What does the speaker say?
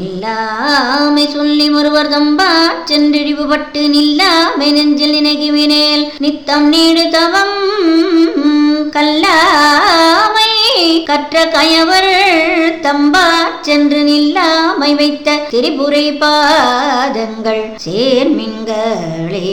இல்லாமை சொல்லி ஒருவர் தம்பா சென்றிழிவுபட்டு நில்லாமை நெஞ்சில் நினைகுவினேல் நித்தம் நீடு தவம் கல்லாமை கற்ற கயவர் தம்பா சென்று நில்லாமை வைத்த திரிபுரை பாதங்கள் சேர்மின்களே.